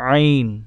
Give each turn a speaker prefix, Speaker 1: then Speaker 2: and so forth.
Speaker 1: عين